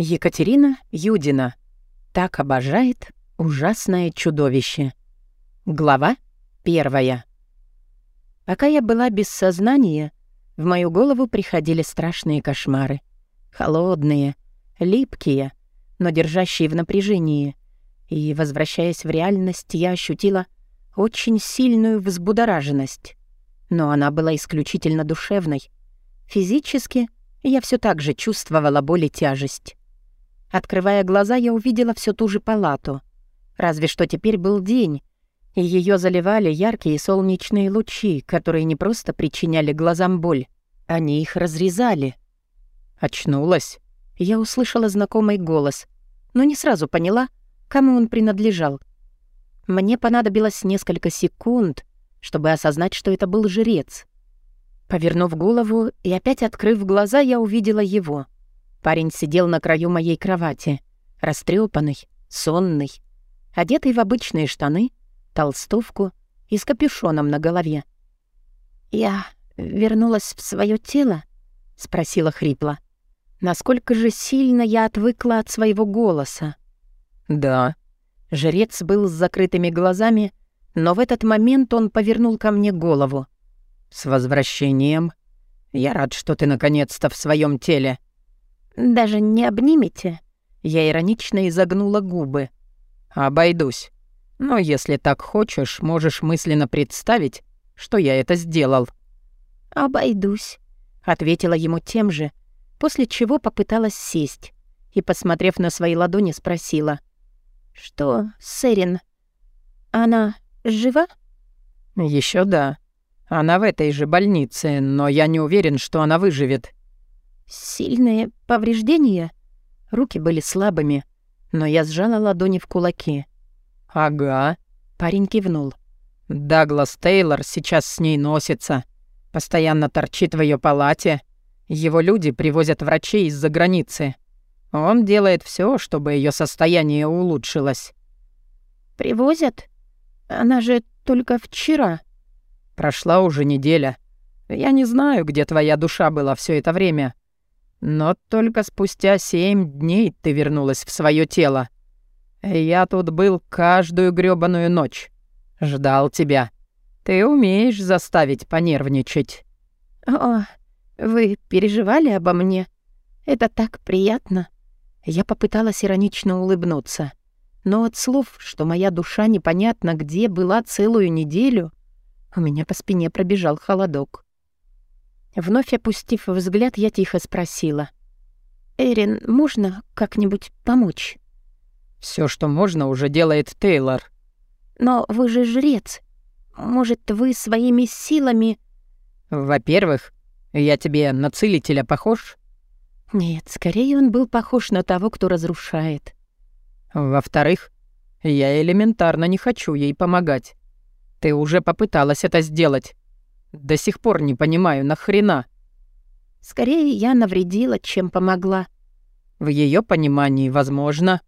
Екатерина Юдина. Так обожает ужасное чудовище. Глава первая. Пока я была без сознания, в мою голову приходили страшные кошмары. Холодные, липкие, но держащие в напряжении. И, возвращаясь в реальность, я ощутила очень сильную взбудораженность. Но она была исключительно душевной. Физически я все так же чувствовала боль и тяжесть. Открывая глаза, я увидела всю ту же палату. Разве что теперь был день, и ее заливали яркие солнечные лучи, которые не просто причиняли глазам боль, они их разрезали. Очнулась. Я услышала знакомый голос, но не сразу поняла, кому он принадлежал. Мне понадобилось несколько секунд, чтобы осознать, что это был жрец. Повернув голову и опять открыв глаза, я увидела его — Парень сидел на краю моей кровати, растрепанный, сонный, одетый в обычные штаны, толстовку и с капюшоном на голове. «Я вернулась в свое тело?» — спросила хрипло. «Насколько же сильно я отвыкла от своего голоса?» «Да». Жрец был с закрытыми глазами, но в этот момент он повернул ко мне голову. «С возвращением. Я рад, что ты наконец-то в своем теле. «Даже не обнимете?» Я иронично изогнула губы. «Обойдусь. Но если так хочешь, можешь мысленно представить, что я это сделал». «Обойдусь», — ответила ему тем же, после чего попыталась сесть и, посмотрев на свои ладони, спросила. «Что, Сэрин, она жива?» Еще да. Она в этой же больнице, но я не уверен, что она выживет». Сильные повреждения? Руки были слабыми, но я сжала ладони в кулаки. «Ага», — парень кивнул. «Даглас Тейлор сейчас с ней носится. Постоянно торчит в ее палате. Его люди привозят врачей из-за границы. Он делает все, чтобы ее состояние улучшилось». «Привозят? Она же только вчера». «Прошла уже неделя. Я не знаю, где твоя душа была все это время. Но только спустя семь дней ты вернулась в свое тело. Я тут был каждую грёбаную ночь. Ждал тебя. Ты умеешь заставить понервничать». «О, вы переживали обо мне? Это так приятно». Я попыталась иронично улыбнуться. Но от слов, что моя душа непонятно где была целую неделю, у меня по спине пробежал холодок. Вновь опустив взгляд, я тихо спросила. «Эрин, можно как-нибудь помочь?» Все, что можно, уже делает Тейлор». «Но вы же жрец. Может, вы своими силами...» «Во-первых, я тебе на целителя похож?» «Нет, скорее он был похож на того, кто разрушает». «Во-вторых, я элементарно не хочу ей помогать. Ты уже попыталась это сделать. До сих пор не понимаю, нахрена? Скорее, я навредила, чем помогла. В ее понимании, возможно.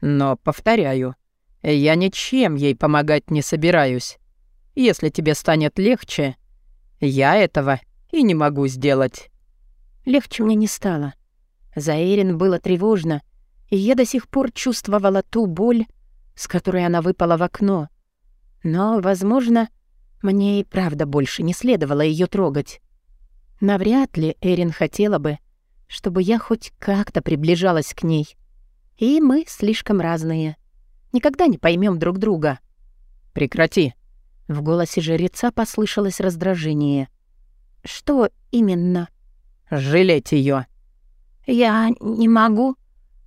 Но, повторяю, я ничем ей помогать не собираюсь. Если тебе станет легче, я этого и не могу сделать. Легче мне не стало. За Эрин было тревожно, и я до сих пор чувствовала ту боль, с которой она выпала в окно. Но, возможно, мне и правда больше не следовало ее трогать. Навряд ли Эрин хотела бы, чтобы я хоть как-то приближалась к ней. И мы слишком разные. Никогда не поймем друг друга. «Прекрати!» В голосе жреца послышалось раздражение. «Что именно?» «Жалеть ее. «Я не могу.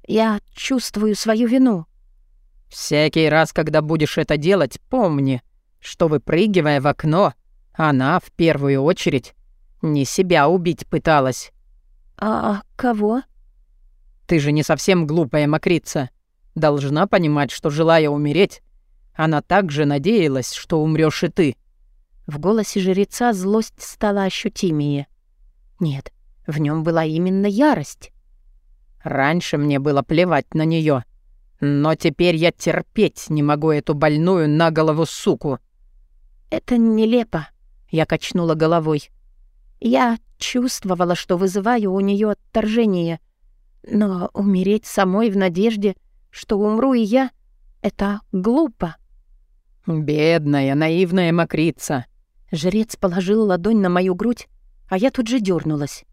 Я чувствую свою вину». «Всякий раз, когда будешь это делать, помни, что, выпрыгивая в окно, она, в первую очередь, не себя убить пыталась. «А кого?» «Ты же не совсем глупая мокрица. Должна понимать, что, желая умереть, она также надеялась, что умрёшь и ты». В голосе жреца злость стала ощутимее. Нет, в нем была именно ярость. Раньше мне было плевать на неё, но теперь я терпеть не могу эту больную на голову суку. «Это нелепо», — я качнула головой. «Я чувствовала, что вызываю у нее отторжение, Но умереть самой в надежде, что умру и я, это глупо. «Бедная, наивная мокрица!» Жрец положил ладонь на мою грудь, а я тут же дернулась.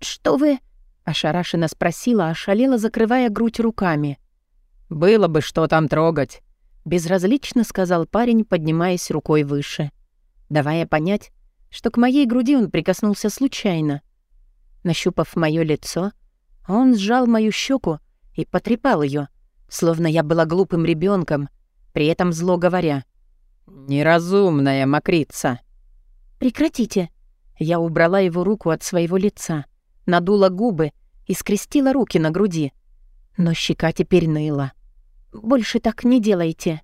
«Что вы...» — ошарашенно спросила, ошалела, закрывая грудь руками. «Было бы что там трогать», — безразлично сказал парень, поднимаясь рукой выше, давая понять, что к моей груди он прикоснулся случайно. Нащупав моё лицо, он сжал мою щеку и потрепал ее, словно я была глупым ребенком, при этом зло говоря. «Неразумная мокрица». «Прекратите». Я убрала его руку от своего лица, надула губы и скрестила руки на груди. Но щека теперь ныла. «Больше так не делайте».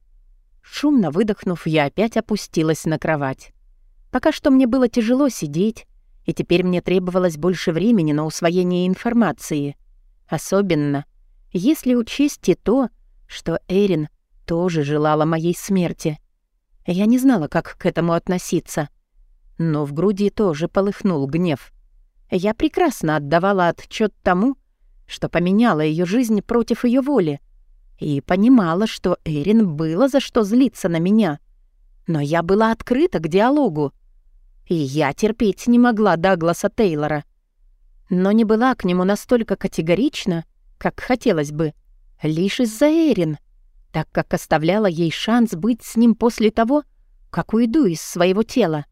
Шумно выдохнув, я опять опустилась на кровать. Пока что мне было тяжело сидеть, и теперь мне требовалось больше времени на усвоение информации. Особенно, если учесть и то, что Эрин тоже желала моей смерти. Я не знала, как к этому относиться. Но в груди тоже полыхнул гнев. Я прекрасно отдавала отчет тому, что поменяла ее жизнь против ее воли, и понимала, что Эрин было за что злиться на меня. Но я была открыта к диалогу. И я терпеть не могла Дагласа Тейлора. Но не была к нему настолько категорична, как хотелось бы, лишь из-за Эрин, так как оставляла ей шанс быть с ним после того, как уйду из своего тела.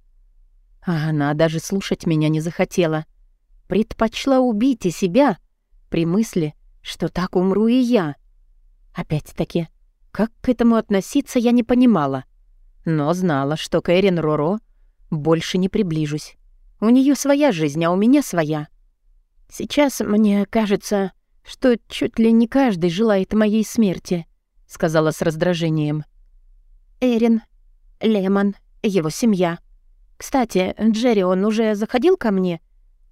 А она даже слушать меня не захотела. Предпочла убить и себя при мысли, что так умру и я. Опять-таки, как к этому относиться, я не понимала. Но знала, что к Эрин Роро больше не приближусь. У нее своя жизнь, а у меня своя. Сейчас мне кажется, что чуть ли не каждый желает моей смерти, сказала с раздражением. Эрин, Лемон, его семья. Кстати, Джерри, он уже заходил ко мне?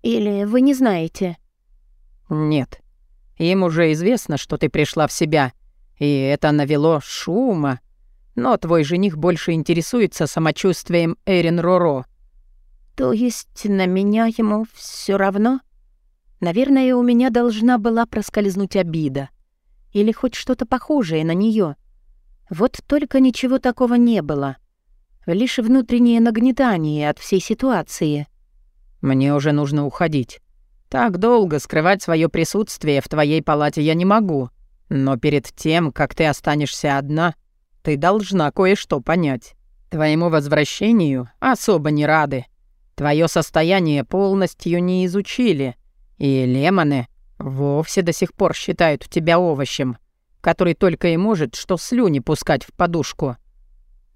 Или вы не знаете? Нет. Им уже известно, что ты пришла в себя, и это навело шума но твой жених больше интересуется самочувствием Эрин Роро». «То есть на меня ему все равно?» Наверное, у меня должна была проскользнуть обида. Или хоть что-то похожее на нее. Вот только ничего такого не было. Лишь внутреннее нагнетание от всей ситуации. «Мне уже нужно уходить. Так долго скрывать свое присутствие в твоей палате я не могу. Но перед тем, как ты останешься одна, ты должна кое-что понять. Твоему возвращению особо не рады. Твое состояние полностью не изучили. И лемоны вовсе до сих пор считают тебя овощем, который только и может что слюни пускать в подушку.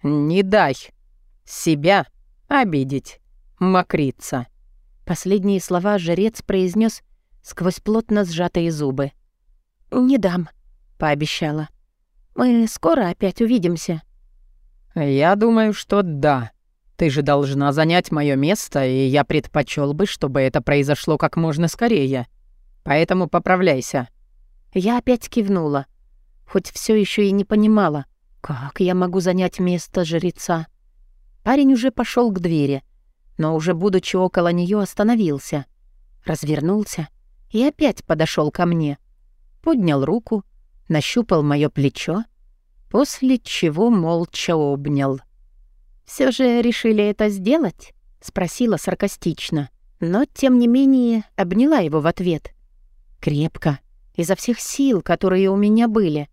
Не дай себя обидеть, мокрица. Последние слова жрец произнес сквозь плотно сжатые зубы. «Не дам», — пообещала. Мы скоро опять увидимся». «Я думаю, что да. Ты же должна занять мое место, и я предпочел бы, чтобы это произошло как можно скорее. Поэтому поправляйся». Я опять кивнула, хоть все еще и не понимала, как я могу занять место жреца. Парень уже пошел к двери, но уже будучи около нее остановился, развернулся и опять подошел ко мне, поднял руку нащупал мое плечо, после чего молча обнял. Все же решили это сделать?» — спросила саркастично, но, тем не менее, обняла его в ответ. Крепко, изо всех сил, которые у меня были.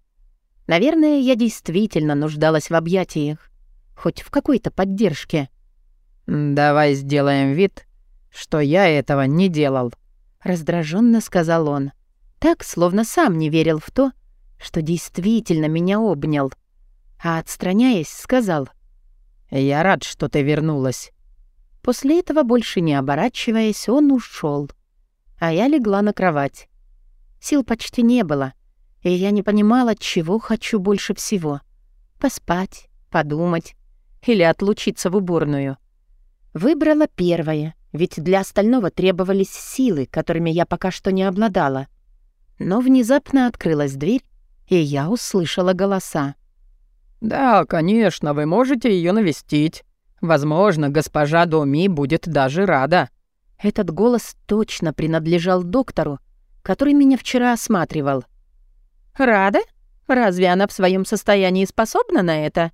Наверное, я действительно нуждалась в объятиях, хоть в какой-то поддержке. «Давай сделаем вид, что я этого не делал», — раздраженно сказал он. Так, словно сам не верил в то, что действительно меня обнял, а отстраняясь, сказал «Я рад, что ты вернулась». После этого, больше не оборачиваясь, он ушел, а я легла на кровать. Сил почти не было, и я не понимала, чего хочу больше всего — поспать, подумать или отлучиться в уборную. Выбрала первое, ведь для остального требовались силы, которыми я пока что не обладала. Но внезапно открылась дверь, и я услышала голоса. «Да, конечно, вы можете ее навестить. Возможно, госпожа Доми будет даже рада». Этот голос точно принадлежал доктору, который меня вчера осматривал. «Рада? Разве она в своем состоянии способна на это?»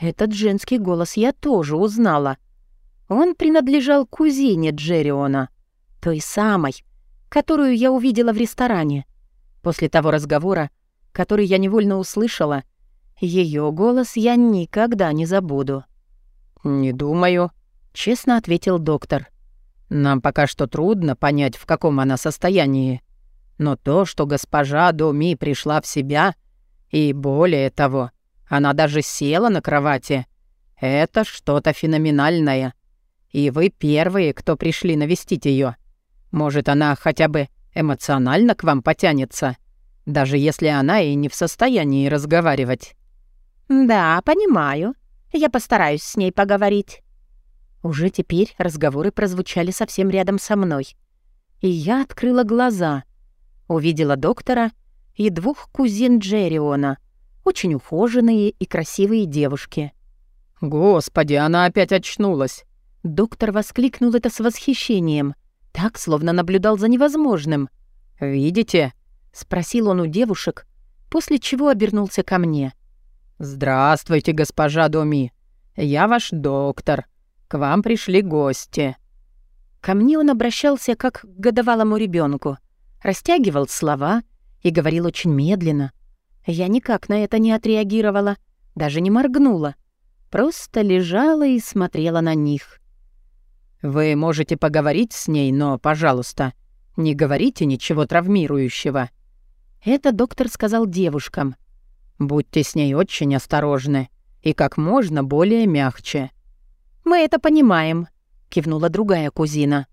Этот женский голос я тоже узнала. Он принадлежал кузине Джерриона, той самой, которую я увидела в ресторане. После того разговора, который я невольно услышала, ее голос я никогда не забуду. «Не думаю», — честно ответил доктор. «Нам пока что трудно понять, в каком она состоянии. Но то, что госпожа Доми пришла в себя, и более того, она даже села на кровати, это что-то феноменальное. И вы первые, кто пришли навестить ее. Может, она хотя бы эмоционально к вам потянется, даже если она и не в состоянии разговаривать». «Да, понимаю. Я постараюсь с ней поговорить». Уже теперь разговоры прозвучали совсем рядом со мной. И я открыла глаза. Увидела доктора и двух кузин Джерриона, очень ухоженные и красивые девушки. «Господи, она опять очнулась!» Доктор воскликнул это с восхищением, так, словно наблюдал за невозможным. «Видите?» — спросил он у девушек, после чего обернулся ко мне. «Здравствуйте, госпожа Доми. Я ваш доктор. К вам пришли гости». Ко мне он обращался как к годовалому ребенку, растягивал слова и говорил очень медленно. Я никак на это не отреагировала, даже не моргнула. Просто лежала и смотрела на них. «Вы можете поговорить с ней, но, пожалуйста, не говорите ничего травмирующего». Это доктор сказал девушкам. «Будьте с ней очень осторожны и как можно более мягче». «Мы это понимаем», — кивнула другая кузина.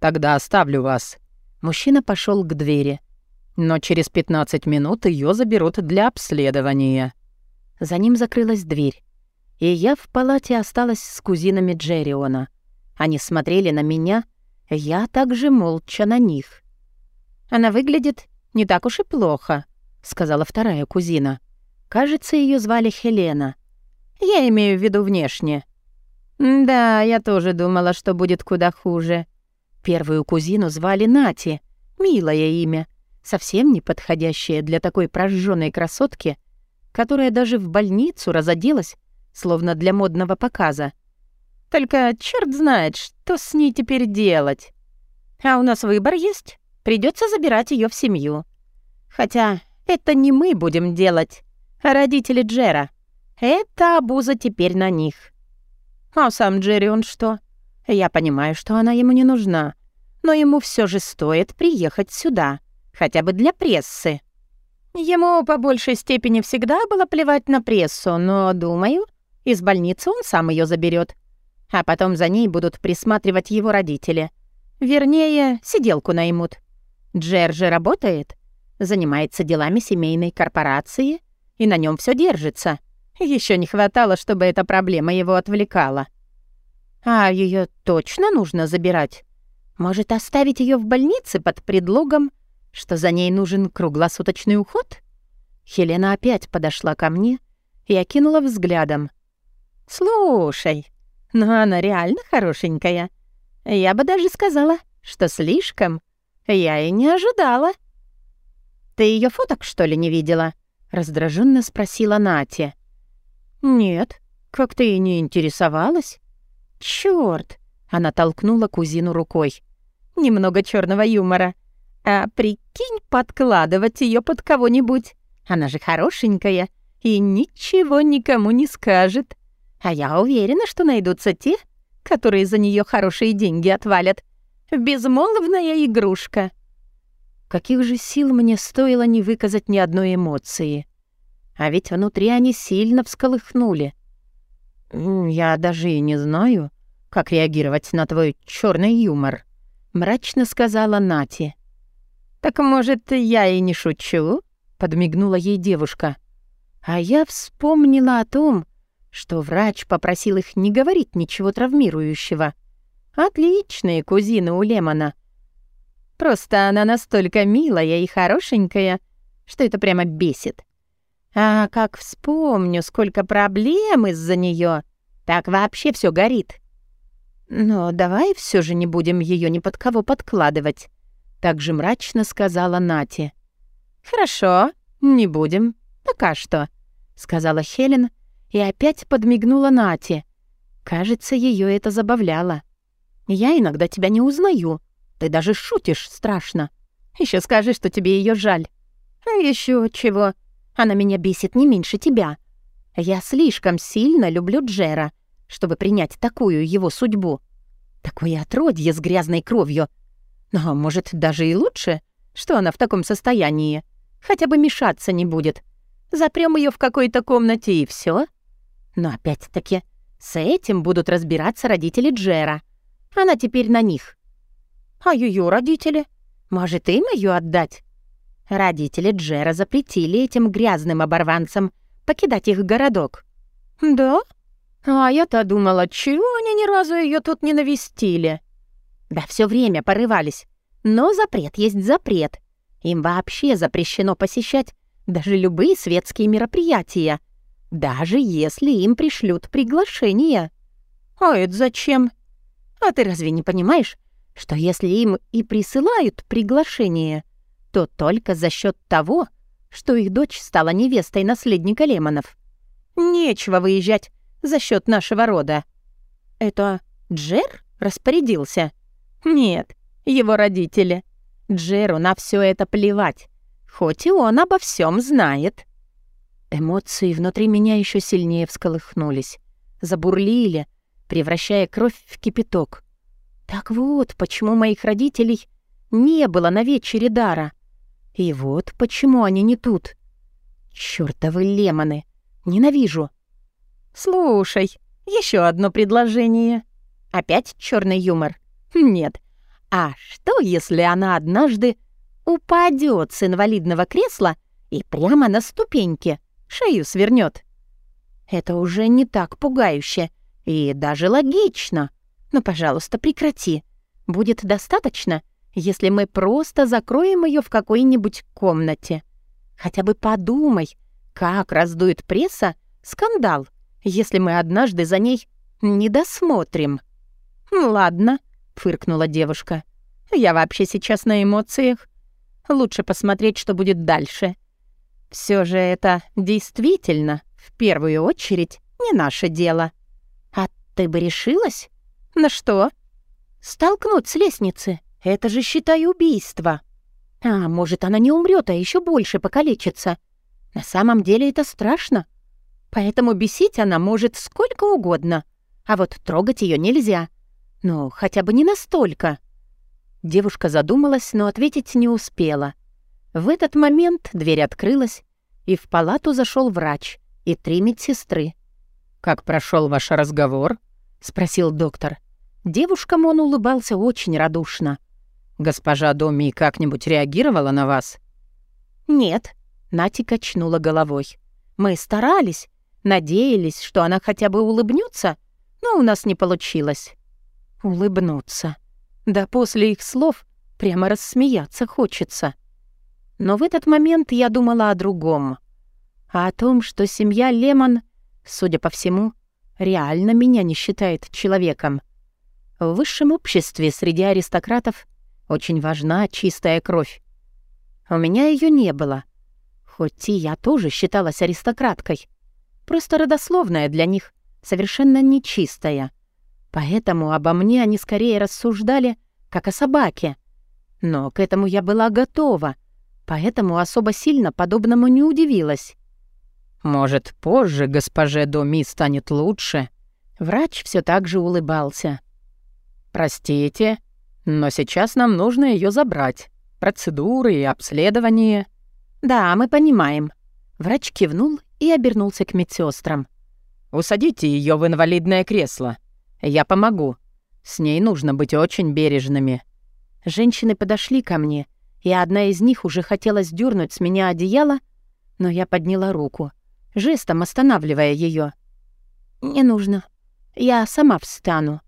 «Тогда оставлю вас». Мужчина пошел к двери. «Но через 15 минут ее заберут для обследования». За ним закрылась дверь. И я в палате осталась с кузинами Джерриона. Они смотрели на меня, я также молча на них. «Она выглядит не так уж и плохо», — сказала вторая кузина. Кажется, ее звали Хелена. Я имею в виду внешне. Да, я тоже думала, что будет куда хуже. Первую кузину звали Нати. Милое имя. Совсем не подходящее для такой прожженной красотки, которая даже в больницу разоделась, словно для модного показа. Только черт знает, что с ней теперь делать. А у нас выбор есть. Придется забирать ее в семью. Хотя это не мы будем делать, а родители Джера. Это обуза теперь на них. А сам Джерри он что? Я понимаю, что она ему не нужна, но ему все же стоит приехать сюда, хотя бы для прессы. Ему по большей степени всегда было плевать на прессу, но, думаю, из больницы он сам ее заберет, а потом за ней будут присматривать его родители. Вернее, сиделку наймут. Джер же работает, занимается делами семейной корпорации, и на нем все держится. Еще не хватало, чтобы эта проблема его отвлекала. А ее точно нужно забирать? Может, оставить ее в больнице под предлогом, что за ней нужен круглосуточный уход? Хелена опять подошла ко мне и окинула взглядом. «Слушай, ну она реально хорошенькая. Я бы даже сказала, что слишком. Я и не ожидала». «Ты ее фоток, что ли, не видела?» — раздраженно спросила Натя. «Нет, как ты и не интересовалась». «Чёрт!» — она толкнула кузину рукой. «Немного черного юмора. А прикинь, подкладывать ее под кого-нибудь. Она же хорошенькая и ничего никому не скажет. А я уверена, что найдутся те, которые за нее хорошие деньги отвалят. Безмолвная игрушка». Каких же сил мне стоило не выказать ни одной эмоции. А ведь внутри они сильно всколыхнули. «Я даже и не знаю, как реагировать на твой черный юмор», — мрачно сказала Нати. «Так, может, я и не шучу?» — подмигнула ей девушка. А я вспомнила о том, что врач попросил их не говорить ничего травмирующего. Отличные кузины у Лемона. Просто она настолько милая и хорошенькая, что это прямо бесит. А как вспомню, сколько проблем из-за нее, так вообще все горит. Но давай все же не будем ее ни под кого подкладывать. также мрачно сказала Нати. «Хорошо, не будем. Пока что», — сказала Хелен и опять подмигнула Нати. Кажется, ее это забавляло. «Я иногда тебя не узнаю. Ты даже шутишь страшно. Еще скажи, что тебе ее жаль. А еще чего? Она меня бесит не меньше тебя. Я слишком сильно люблю Джера, чтобы принять такую его судьбу. Такое отродье с грязной кровью. Но, может, даже и лучше, что она в таком состоянии. Хотя бы мешаться не будет. Запрем ее в какой-то комнате и все. Но опять-таки, с этим будут разбираться родители Джера. Она теперь на них. А ее родители? Может, им ее отдать? Родители Джера запретили этим грязным оборванцам покидать их городок. Да? А я-то думала, чего они ни разу ее тут не навестили? Да все время порывались. Но запрет есть запрет. Им вообще запрещено посещать даже любые светские мероприятия, даже если им пришлют приглашение. А это зачем? А ты разве не понимаешь, что если им и присылают приглашение, то только за счет того, что их дочь стала невестой наследника Лемонов. Нечего выезжать за счет нашего рода. Это Джер распорядился? Нет, его родители. Джеру на все это плевать, хоть и он обо всем знает. Эмоции внутри меня еще сильнее всколыхнулись, забурлили, превращая кровь в кипяток. Так вот, почему моих родителей не было на вечере дара. И вот почему они не тут. Чёртовы лемоны. Ненавижу. Слушай, еще одно предложение. Опять черный юмор? Нет. А что, если она однажды упадет с инвалидного кресла и прямо на ступеньке шею свернет? Это уже не так пугающе и даже логично. Но, пожалуйста, прекрати. Будет достаточно, если мы просто закроем ее в какой-нибудь комнате. Хотя бы подумай, как раздует пресса скандал, если мы однажды за ней не досмотрим. «Ладно», — фыркнула девушка. «Я вообще сейчас на эмоциях. Лучше посмотреть, что будет дальше. Все же это действительно, в первую очередь, не наше дело. Ты бы решилась? На что? Столкнуть с лестницы. Это же, считай, убийство. А может, она не умрет, а еще больше покалечится. На самом деле это страшно. Поэтому бесить она может сколько угодно, а вот трогать ее нельзя. Ну, хотя бы не настолько. Девушка задумалась, но ответить не успела. В этот момент дверь открылась, и в палату зашел врач и три медсестры. «Как прошел ваш разговор?» — спросил доктор. Девушкам он улыбался очень радушно. «Госпожа Доми как-нибудь реагировала на вас?» «Нет», — Нати качнула головой. «Мы старались, надеялись, что она хотя бы улыбнется, но у нас не получилось». «Улыбнуться. Да после их слов прямо рассмеяться хочется». Но в этот момент я думала о другом. А о том, что семья Лемон, судя по всему, реально меня не считает человеком. В высшем обществе среди аристократов очень важна чистая кровь. У меня ее не было. Хоть и я тоже считалась аристократкой. Просто родословная для них, совершенно нечистая. Поэтому обо мне они скорее рассуждали, как о собаке. Но к этому я была готова, поэтому особо сильно подобному не удивилась. «Может, позже госпоже Доми станет лучше?» Врач все так же улыбался. «Простите, но сейчас нам нужно ее забрать. Процедуры и обследование». «Да, мы понимаем». Врач кивнул и обернулся к медсестрам. «Усадите ее в инвалидное кресло. Я помогу. С ней нужно быть очень бережными». Женщины подошли ко мне, и одна из них уже хотела сдернуть с меня одеяло, но я подняла руку, жестом останавливая ее. «Не нужно. Я сама встану».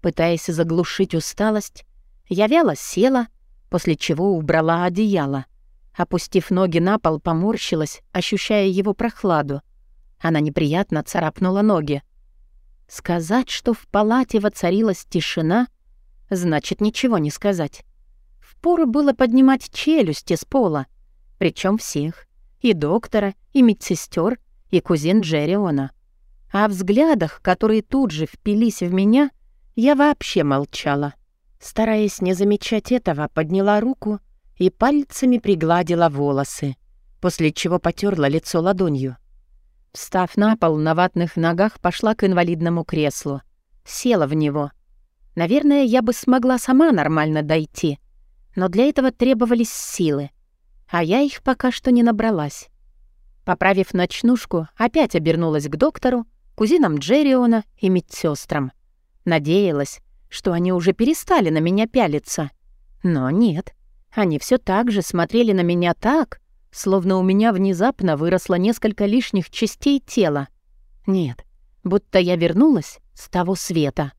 Пытаясь заглушить усталость, я вяло села, после чего убрала одеяло. Опустив ноги на пол, поморщилась, ощущая его прохладу. Она неприятно царапнула ноги. Сказать, что в палате воцарилась тишина, значит ничего не сказать. впору было поднимать челюсти с пола. Причем всех. И доктора, и медсестер, и кузин Джерриона. О взглядах, которые тут же впились в меня, я вообще молчала. Стараясь не замечать этого, подняла руку и пальцами пригладила волосы, после чего потерла лицо ладонью. Встав на пол, на ватных ногах пошла к инвалидному креслу. Села в него. Наверное, я бы смогла сама нормально дойти, но для этого требовались силы, а я их пока что не набралась. Поправив ночнушку, опять обернулась к доктору, кузинам Джерриона и медсестрам. Надеялась, что они уже перестали на меня пялиться. Но нет, они все так же смотрели на меня так, словно у меня внезапно выросло несколько лишних частей тела. Нет, будто я вернулась с того света.